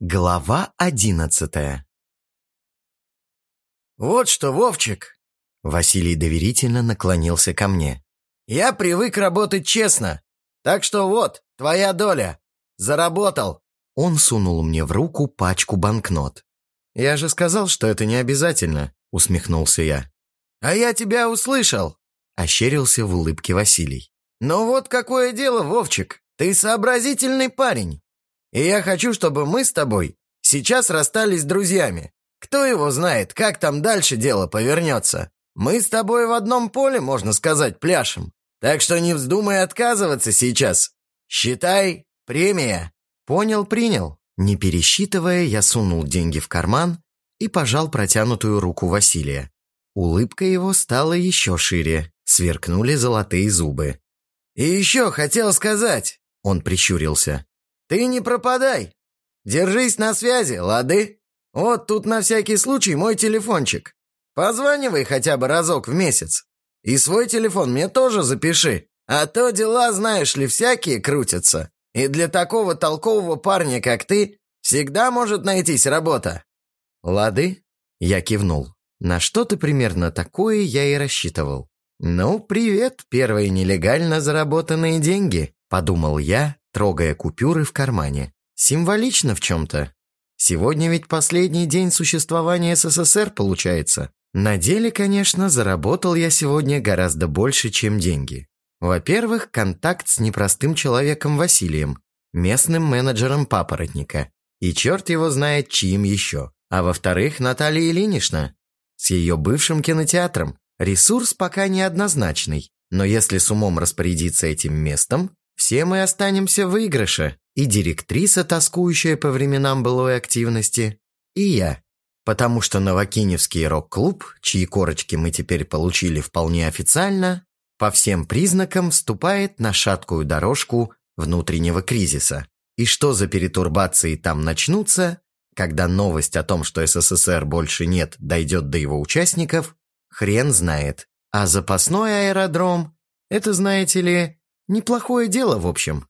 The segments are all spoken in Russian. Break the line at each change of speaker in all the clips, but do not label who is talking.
Глава одиннадцатая
«Вот что, Вовчик!»
Василий доверительно наклонился ко мне.
«Я привык работать честно, так что вот, твоя доля. Заработал!»
Он сунул мне в руку пачку банкнот. «Я же сказал, что это не обязательно», — усмехнулся я.
«А я тебя услышал!»
— ощерился в улыбке Василий.
«Ну вот какое дело, Вовчик, ты сообразительный парень. И я хочу, чтобы мы с тобой сейчас расстались друзьями. Кто его знает, как там дальше дело повернется. Мы с тобой в одном поле, можно сказать, пляшем. Так что не вздумай отказываться сейчас. Считай, премия».
«Понял, принял». Не пересчитывая, я сунул деньги в карман и пожал протянутую руку Василия. Улыбка его стала еще шире, сверкнули золотые зубы.
«И еще хотел сказать», — он прищурился, ты не пропадай. Держись на связи, лады? Вот тут на всякий случай мой телефончик. Позванивай хотя бы разок в месяц. И свой телефон мне тоже запиши. А то дела, знаешь ли, всякие крутятся. И для такого толкового парня, как ты, всегда может найтись работа».
«Лады?» Я кивнул. На что-то примерно такое я и рассчитывал. «Ну, привет, первые нелегально заработанные деньги», — подумал я, трогая купюры в кармане. Символично в чем-то. Сегодня ведь последний день существования СССР получается. На деле, конечно, заработал я сегодня гораздо больше, чем деньги. Во-первых, контакт с непростым человеком Василием, местным менеджером папоротника. И черт его знает, чьим еще. А во-вторых, Наталья Ильинична с ее бывшим кинотеатром. Ресурс пока неоднозначный, но если с умом распорядиться этим местом, все мы останемся в выигрыше. И директриса, тоскующая по временам былой активности, и я. Потому что Новокиневский рок-клуб, чьи корочки мы теперь получили вполне официально, по всем признакам вступает на шаткую дорожку внутреннего кризиса. И что за перетурбации там начнутся, когда новость о том, что СССР больше нет, дойдет до его участников, хрен знает. А запасной аэродром – это, знаете ли, Неплохое дело, в общем.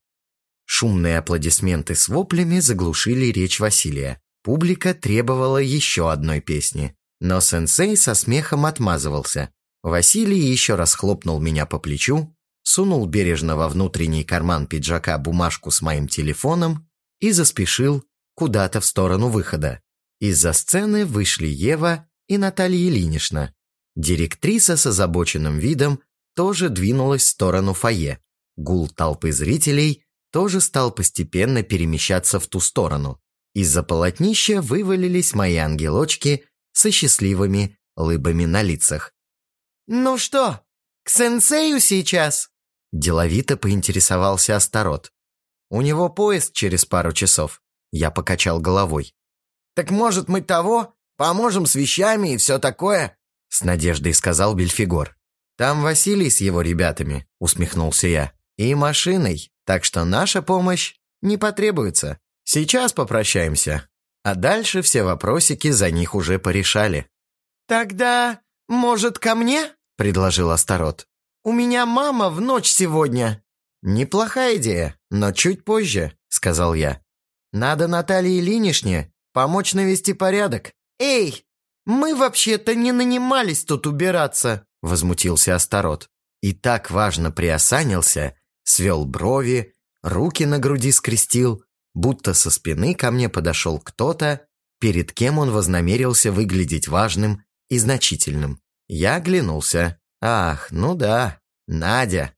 Шумные аплодисменты с воплями заглушили речь Василия. Публика требовала еще одной песни. Но сенсей со смехом отмазывался. Василий еще раз хлопнул меня по плечу, сунул бережно во внутренний карман пиджака бумажку с моим телефоном и заспешил куда-то в сторону выхода. Из-за сцены вышли Ева и Наталья Ильинична. Директриса с озабоченным видом тоже двинулась в сторону фойе. Гул толпы зрителей тоже стал постепенно перемещаться в ту сторону. Из-за полотнища вывалились мои ангелочки со счастливыми лыбами на лицах.
«Ну что, к сенсею сейчас?»
Деловито поинтересовался Астарот. «У него поезд через пару часов». Я покачал головой.
«Так может мы того? Поможем с вещами и все такое?»
С надеждой сказал Бельфигор. «Там Василий с его ребятами», усмехнулся я и машиной, так что наша помощь не потребуется. Сейчас попрощаемся, а дальше все вопросики за них уже порешали».
«Тогда, может, ко мне?» – предложил Астарот. «У меня мама в ночь сегодня».
«Неплохая идея, но чуть позже», – сказал я. «Надо Наталье Ильиничне помочь навести порядок».
«Эй, мы вообще-то не нанимались тут убираться», –
возмутился Астарот. И так важно приосанился, свел брови, руки на груди скрестил, будто со спины ко мне подошел кто-то, перед кем он вознамерился выглядеть важным и значительным. Я оглянулся. Ах, ну да, Надя.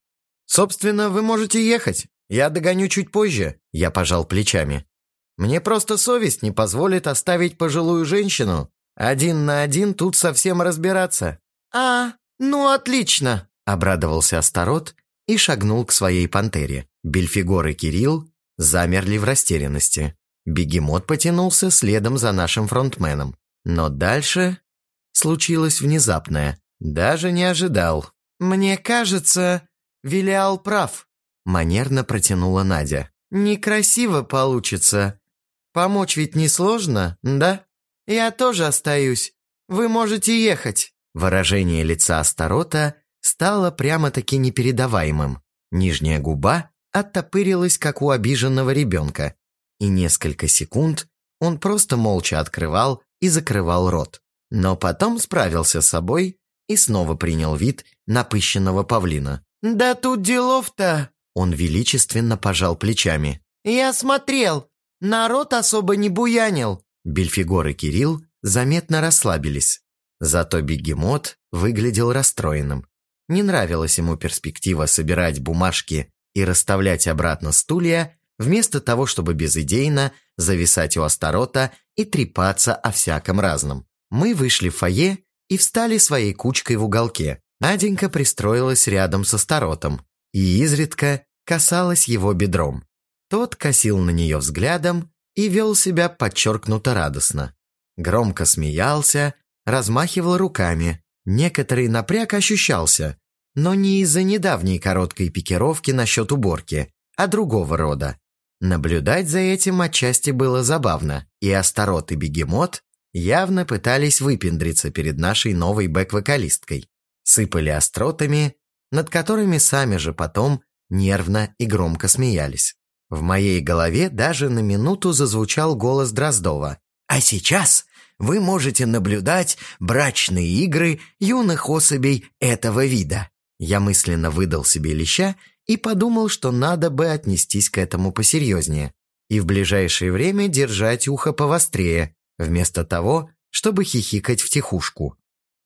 Собственно, вы можете ехать. Я догоню чуть позже. Я пожал плечами. Мне просто совесть не позволит оставить пожилую женщину. Один на один тут совсем разбираться.
А, ну отлично,
обрадовался Астарот и шагнул к своей пантере. Бельфигор и Кирилл замерли в растерянности. Бегемот потянулся следом за нашим фронтменом. Но дальше случилось внезапное. Даже не ожидал.
«Мне кажется, Вилиал прав», — манерно протянула Надя. «Некрасиво получится. Помочь ведь несложно, да? Я тоже остаюсь. Вы можете ехать».
Выражение лица Астарота стало прямо-таки непередаваемым. Нижняя губа оттопырилась, как у обиженного ребенка, и несколько секунд он просто молча открывал и закрывал рот. Но потом справился с собой и снова принял вид напыщенного павлина.
«Да тут делов-то!»
Он величественно пожал плечами.
«Я смотрел, народ особо не буянил».
Бельфигор и Кирилл заметно расслабились. Зато бегемот выглядел расстроенным. Не нравилась ему перспектива собирать бумажки и расставлять обратно стулья, вместо того, чтобы безыдейно зависать у Астарота и трепаться о всяком разном. Мы вышли в фойе и встали своей кучкой в уголке. Наденька пристроилась рядом со Астаротом и изредка касалась его бедром. Тот косил на нее взглядом и вел себя подчеркнуто радостно. Громко смеялся, размахивал руками. Некоторый напряг ощущался, но не из-за недавней короткой пикировки насчет уборки, а другого рода. Наблюдать за этим отчасти было забавно, и Астарот и Бегемот явно пытались выпендриться перед нашей новой бэк-вокалисткой. Сыпали остротами, над которыми сами же потом нервно и громко смеялись. В моей голове даже на минуту зазвучал голос Дроздова. «А сейчас вы можете наблюдать брачные игры юных особей этого вида». Я мысленно выдал себе леща и подумал, что надо бы отнестись к этому посерьезнее и в ближайшее время держать ухо повострее, вместо того, чтобы хихикать втихушку.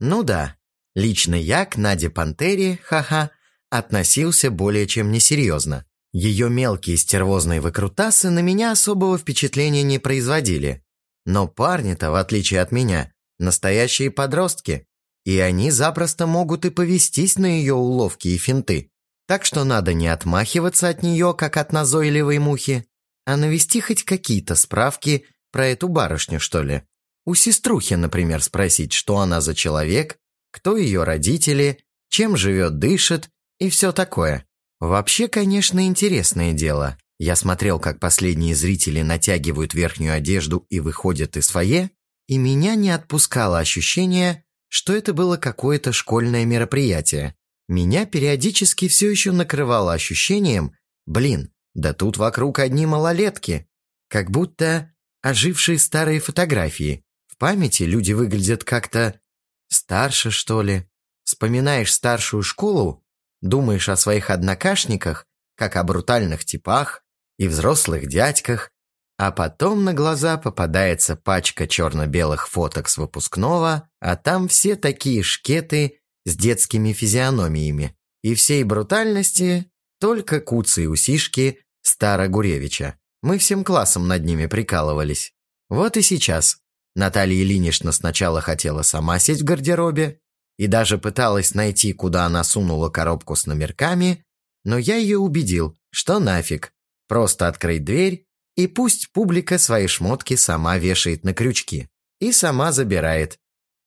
Ну да, лично я к Наде Пантере, ха-ха, относился более чем несерьезно. Ее мелкие стервозные выкрутасы на меня особого впечатления не производили. Но парни-то, в отличие от меня, настоящие подростки, и они запросто могут и повестись на ее уловки и финты. Так что надо не отмахиваться от нее, как от назойливой мухи, а навести хоть какие-то справки про эту барышню, что ли. У сеструхи, например, спросить, что она за человек, кто ее родители, чем живет, дышит и все такое. Вообще, конечно, интересное дело. Я смотрел, как последние зрители натягивают верхнюю одежду и выходят из фойе, и меня не отпускало ощущение, что это было какое-то школьное мероприятие. Меня периодически все еще накрывало ощущением, блин, да тут вокруг одни малолетки, как будто ожившие старые фотографии. В памяти люди выглядят как-то старше, что ли. Вспоминаешь старшую школу, думаешь о своих однокашниках, как о брутальных типах и взрослых дядьках, а потом на глаза попадается пачка черно-белых фоток с выпускного, а там все такие шкеты с детскими физиономиями. И всей брутальности только куцы и усишки Стара Гуревича. Мы всем классом над ними прикалывались. Вот и сейчас. Наталья Ильинична сначала хотела сама сесть в гардеробе и даже пыталась найти, куда она сунула коробку с номерками, но я ее убедил, что нафиг. Просто открыть дверь, и пусть публика свои шмотки сама вешает на крючки. И сама забирает.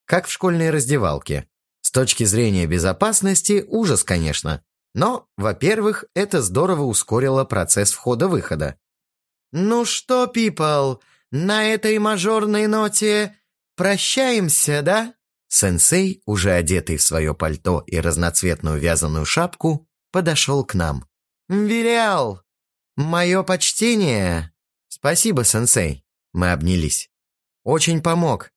Как в школьной раздевалке. С точки зрения безопасности ужас, конечно. Но, во-первых, это здорово ускорило процесс входа-выхода. «Ну что, пипл, на этой мажорной ноте прощаемся, да?» Сенсей, уже одетый в свое пальто и разноцветную вязаную шапку, подошел к нам. «Вилял, мое почтение!» «Спасибо, сенсей!» Мы обнялись. «Очень помог.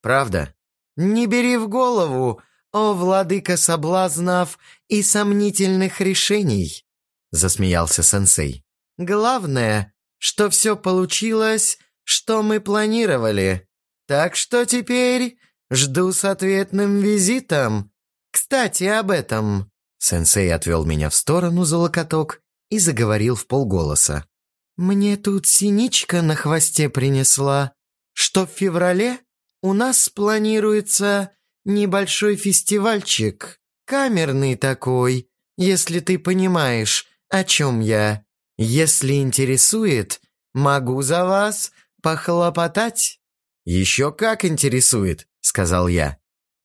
Правда?» «Не бери в голову, «О, владыка соблазнов и сомнительных решений!» — засмеялся сенсей. «Главное, что все получилось, что мы планировали. Так что теперь жду с ответным визитом. Кстати, об этом». Сенсей отвел меня в сторону за локоток и заговорил в полголоса. «Мне тут синичка на хвосте принесла, что в феврале у нас планируется небольшой фестивальчик, камерный такой, если ты понимаешь, о чем я. Если интересует, могу за вас похлопотать». «Еще как интересует», — сказал я.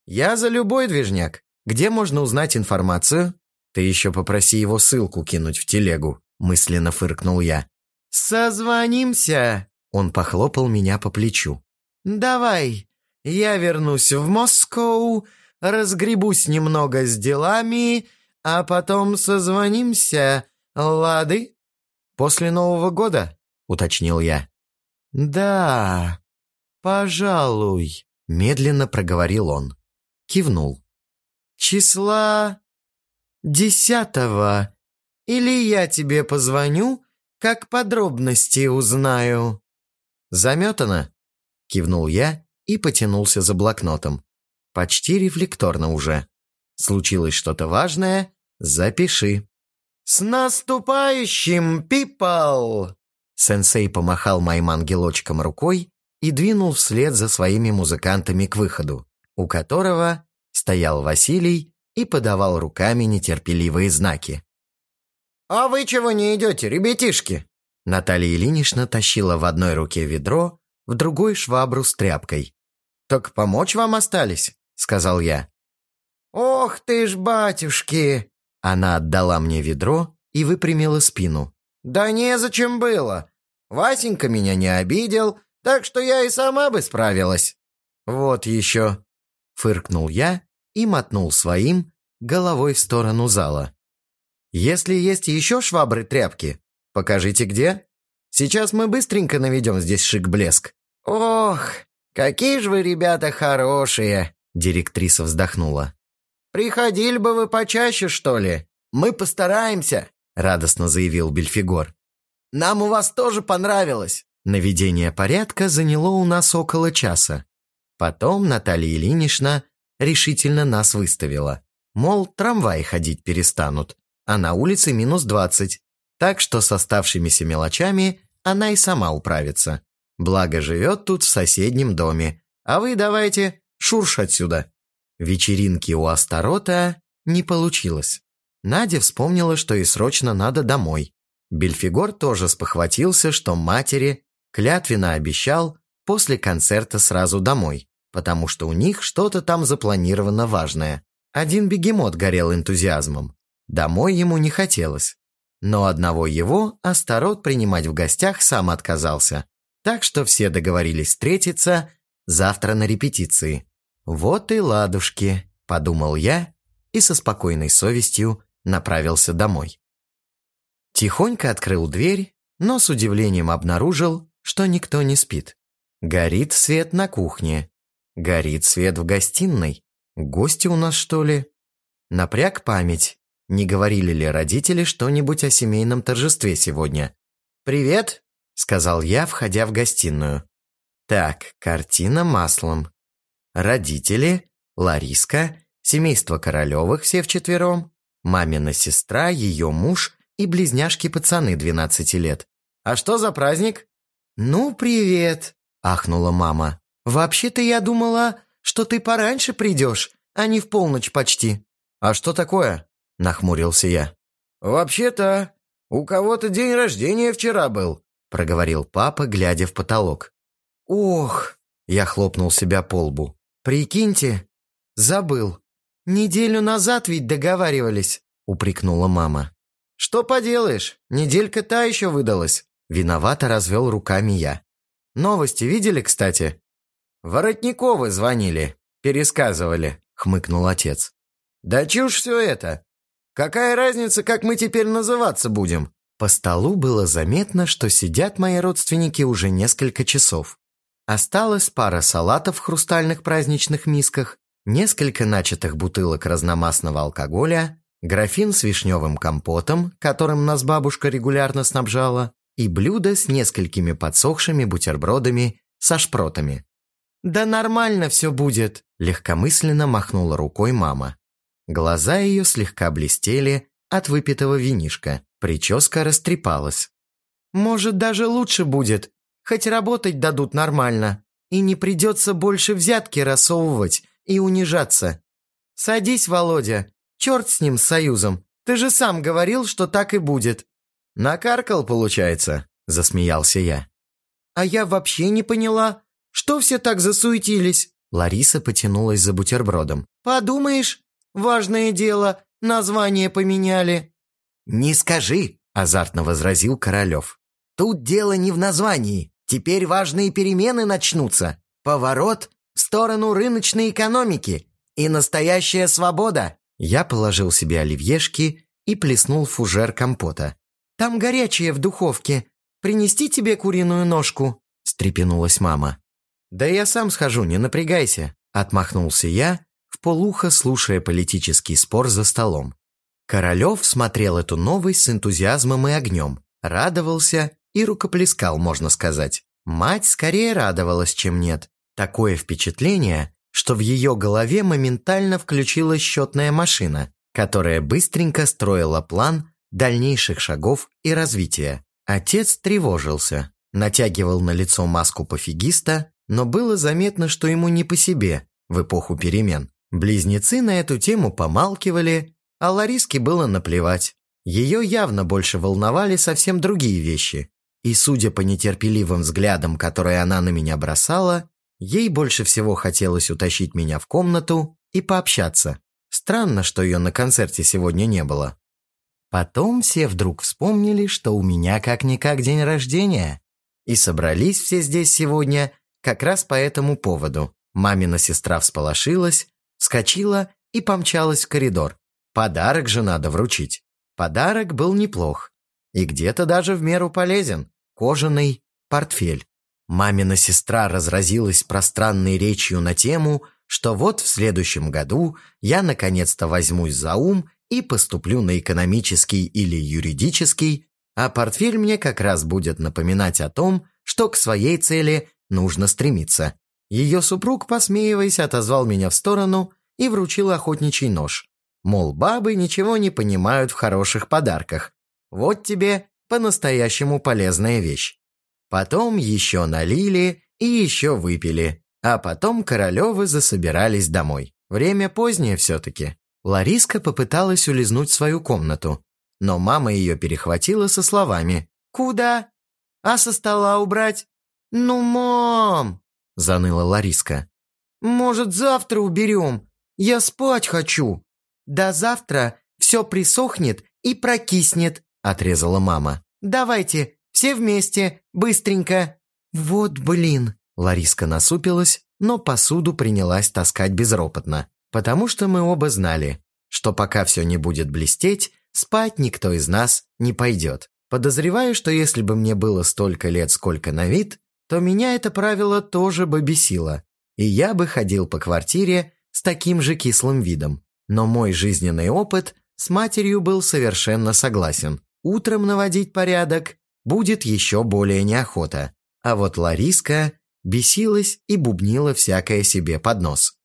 «Я за любой движняк. Где можно узнать информацию?» «Ты еще попроси его ссылку кинуть в телегу», — мысленно фыркнул я. «Созвонимся!» Он похлопал меня по плечу. «Давай, я вернусь в Москву, разгребусь немного с делами, а потом созвонимся, лады?» «После Нового года?» — уточнил я. «Да, пожалуй», — медленно проговорил он. Кивнул. «Числа десятого. Или я тебе позвоню, как подробности узнаю». «Заметано?» — кивнул я и потянулся за блокнотом. Почти рефлекторно уже. Случилось что-то важное? Запиши. «С наступающим, пипал!» Сенсей помахал моим ангелочком рукой и двинул вслед за своими музыкантами к выходу, у которого стоял Василий и подавал руками нетерпеливые знаки.
«А вы чего не идете, ребятишки?»
Наталья Ильинична тащила в одной руке ведро, в другой швабру с тряпкой.
«Так помочь вам остались?» — сказал я. «Ох ты ж, батюшки!»
Она отдала мне ведро и выпрямила спину.
«Да незачем было. Васенька меня не обидел, так что я и сама бы справилась».
«Вот еще!» — фыркнул я и мотнул своим головой в сторону зала. «Если есть еще швабры-тряпки, покажите где. Сейчас мы быстренько наведем здесь шик-блеск».
«Ох, какие же вы, ребята, хорошие!»
— директриса вздохнула.
«Приходили бы вы почаще, что ли? Мы постараемся», — радостно заявил Бельфигор. «Нам у вас тоже понравилось».
Наведение порядка заняло у нас около часа. Потом Наталья Ильинична решительно нас выставила. Мол, трамваи ходить перестанут, а на улице минус двадцать. Так что с оставшимися мелочами она и сама управится. Благо живет тут в соседнем доме. А вы давайте шурш отсюда. Вечеринки у Астарота не получилось. Надя вспомнила, что ей срочно надо домой. Бельфигор тоже спохватился, что матери клятвенно обещал после концерта сразу домой, потому что у них что-то там запланировано важное. Один бегемот горел энтузиазмом. Домой ему не хотелось. Но одного его Астарот принимать в гостях сам отказался. Так что все договорились встретиться завтра на репетиции. «Вот и ладушки», – подумал я и со спокойной совестью направился домой. Тихонько открыл дверь, но с удивлением обнаружил, что никто не спит. Горит свет на кухне, горит свет в гостиной. Гости у нас, что ли? Напряг память. Не говорили ли родители что-нибудь о семейном торжестве сегодня? «Привет», — сказал я, входя в гостиную. Так, картина маслом. Родители, Лариска, семейство Королевых все вчетвером, мамина сестра, ее муж и близняшки-пацаны 12 лет. «А что за праздник?» «Ну, привет!» – ахнула мама. «Вообще-то я думала, что ты пораньше придешь, а не в полночь почти».
«А что такое?» – нахмурился я. «Вообще-то, у кого-то день рождения вчера был», – проговорил папа, глядя в потолок.
«Ох!» – я хлопнул себя по лбу. «Прикиньте, забыл. Неделю назад ведь договаривались», — упрекнула мама.
«Что поделаешь, неделька та еще выдалась», — виновато развел руками я. «Новости видели, кстати?» «Воротниковы звонили, пересказывали», — хмыкнул отец. «Да чушь все это! Какая разница, как мы теперь называться будем?»
По столу было заметно, что сидят мои родственники уже несколько часов. Осталась пара салатов в хрустальных праздничных мисках, несколько начатых бутылок разномастного алкоголя, графин с вишневым компотом, которым нас бабушка регулярно снабжала, и блюдо с несколькими подсохшими бутербродами со шпротами. «Да нормально все будет», – легкомысленно махнула рукой мама. Глаза ее слегка блестели от выпитого винишка, прическа растрепалась. «Может, даже лучше будет, Хоть работать дадут нормально, и не придется больше взятки рассовывать и унижаться. Садись, Володя, черт с ним, с союзом. Ты же сам говорил, что так и будет».
«Накаркал, получается», – засмеялся я.
«А я вообще не поняла, что все так засуетились?» Лариса потянулась за бутербродом. «Подумаешь, важное дело, название поменяли».
«Не скажи», – азартно возразил Королев. «Тут дело не в названии. Теперь важные перемены начнутся. Поворот в сторону рыночной экономики и настоящая свобода.
Я положил себе оливьешки и плеснул фужер компота. «Там горячее в духовке. Принести тебе куриную ножку?»
«С
встрепенулась мама. «Да я сам схожу, не напрягайся», – отмахнулся я, в полухо слушая политический спор за столом. Королев смотрел эту новость с энтузиазмом и огнем, радовался и рукоплескал, можно сказать. Мать скорее радовалась, чем нет. Такое впечатление, что в ее голове моментально включилась счетная машина, которая быстренько строила план дальнейших шагов и развития. Отец тревожился, натягивал на лицо маску пофигиста, но было заметно, что ему не по себе в эпоху перемен. Близнецы на эту тему помалкивали, а Лариске было наплевать. Ее явно больше волновали совсем другие вещи. И, судя по нетерпеливым взглядам, которые она на меня бросала, Ей больше всего хотелось утащить меня в комнату и пообщаться. Странно, что ее на концерте сегодня не было. Потом все вдруг вспомнили, что у меня как-никак день рождения. И собрались все здесь сегодня как раз по этому поводу. Мамина сестра всполошилась, вскочила и помчалась в коридор. Подарок же надо вручить. Подарок был неплох. И где-то даже в меру полезен. Кожаный портфель. Мамина сестра разразилась пространной речью на тему, что вот в следующем году я наконец-то возьмусь за ум и поступлю на экономический или юридический, а портфель мне как раз будет напоминать о том, что к своей цели нужно стремиться. Ее супруг, посмеиваясь, отозвал меня в сторону и вручил охотничий нож. Мол, бабы ничего не понимают в хороших подарках. Вот тебе по-настоящему полезная вещь. Потом еще налили и еще выпили. А потом Королевы засобирались домой. Время позднее все-таки. Лариска попыталась улизнуть в свою комнату. Но мама ее перехватила со словами «Куда? А со стола убрать?» «Ну, мам!» – заныла Лариска. «Может, завтра уберем? Я спать хочу!» «До завтра все присохнет и прокиснет», – отрезала мама. «Давайте, все вместе, быстренько!» «Вот блин!» Лариска насупилась, но посуду принялась таскать безропотно, потому что мы оба знали, что пока все не будет блестеть, спать никто из нас не пойдет. Подозреваю, что если бы мне было столько лет, сколько на вид, то меня это правило тоже бы бесило, и я бы ходил по квартире с таким же кислым видом. Но мой жизненный опыт с матерью был совершенно согласен. Утром наводить порядок будет еще более неохота. А вот Лариска бесилась и бубнила всякое себе под нос.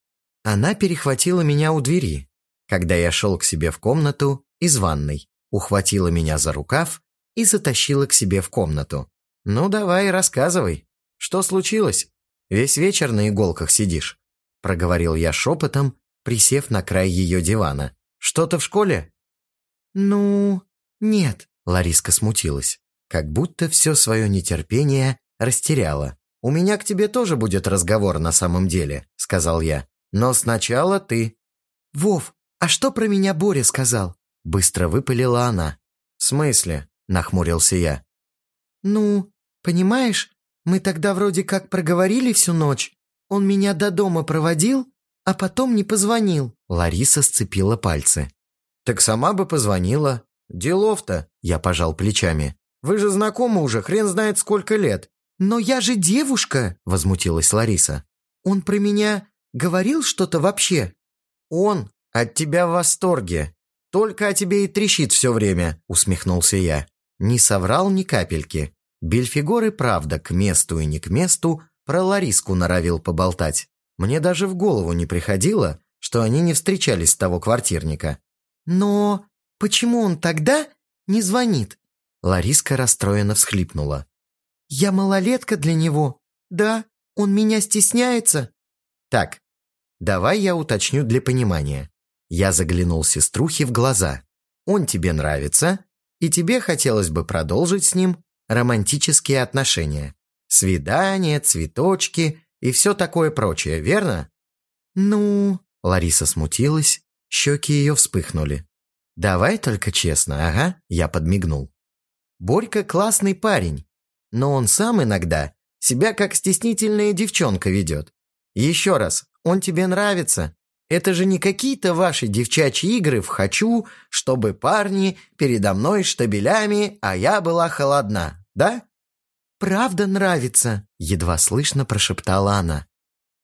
Она перехватила меня у двери, когда я шел к себе в комнату из ванной, ухватила меня за рукав и затащила к себе в комнату. «Ну давай, рассказывай. Что случилось? Весь вечер на иголках сидишь», проговорил я шепотом, присев на край ее дивана. «Что-то в школе?» «Ну, нет», Лариска смутилась как будто все свое нетерпение растеряла. «У меня к тебе тоже будет разговор на самом деле», — сказал я. «Но сначала ты». «Вов, а что про меня Боря сказал?» Быстро выпалила она. «В смысле?» — нахмурился я. «Ну, понимаешь, мы тогда вроде как проговорили всю ночь. Он меня до дома проводил, а потом не позвонил». Лариса сцепила пальцы. «Так сама бы позвонила. Делов-то», — я пожал плечами. Вы же знакомы уже хрен знает сколько лет». «Но я же девушка!» – возмутилась Лариса. «Он про меня говорил что-то вообще?» «Он от тебя в восторге. Только о тебе и трещит все время», – усмехнулся я. Не соврал ни капельки. Бельфигор и правда к месту и не к месту про Лариску норовил поболтать. Мне даже в голову не приходило, что они не встречались с того квартирника. «Но почему он тогда не звонит?» Лариска расстроенно всхлипнула. «Я малолетка для него. Да, он меня стесняется». «Так, давай я уточню для понимания». Я заглянул сеструхе в глаза. «Он тебе нравится, и тебе хотелось бы продолжить с ним романтические отношения. Свидания, цветочки и все такое прочее, верно?» «Ну...» Лариса смутилась, щеки ее вспыхнули. «Давай только честно, ага», я подмигнул. Борька классный парень, но он сам иногда себя как стеснительная девчонка ведет. Еще раз, он тебе нравится. Это же не какие-то ваши девчачьи игры в «хочу», чтобы парни передо мной штабелями, а я была холодна, да? правда нравится», — едва слышно прошептала она.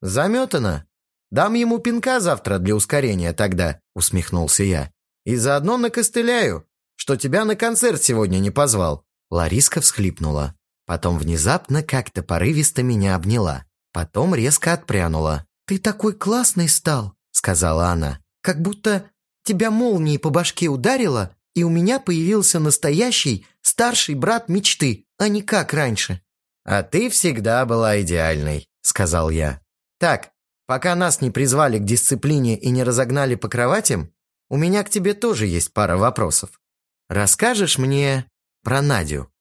«Заметано. Дам ему пинка завтра для ускорения тогда», — усмехнулся я. «И заодно накостыляю, что тебя на концерт сегодня не позвал».
Лариска всхлипнула. Потом внезапно как-то порывисто меня обняла. Потом резко отпрянула. «Ты такой классный стал», — сказала она. «Как будто тебя молнией по башке ударило, и у меня появился настоящий старший брат мечты, а не как раньше».
«А ты всегда была идеальной», — сказал я. «Так, пока нас не призвали к дисциплине и не разогнали по кроватям, у меня к тебе тоже есть пара вопросов. Расскажешь мне про Надю?»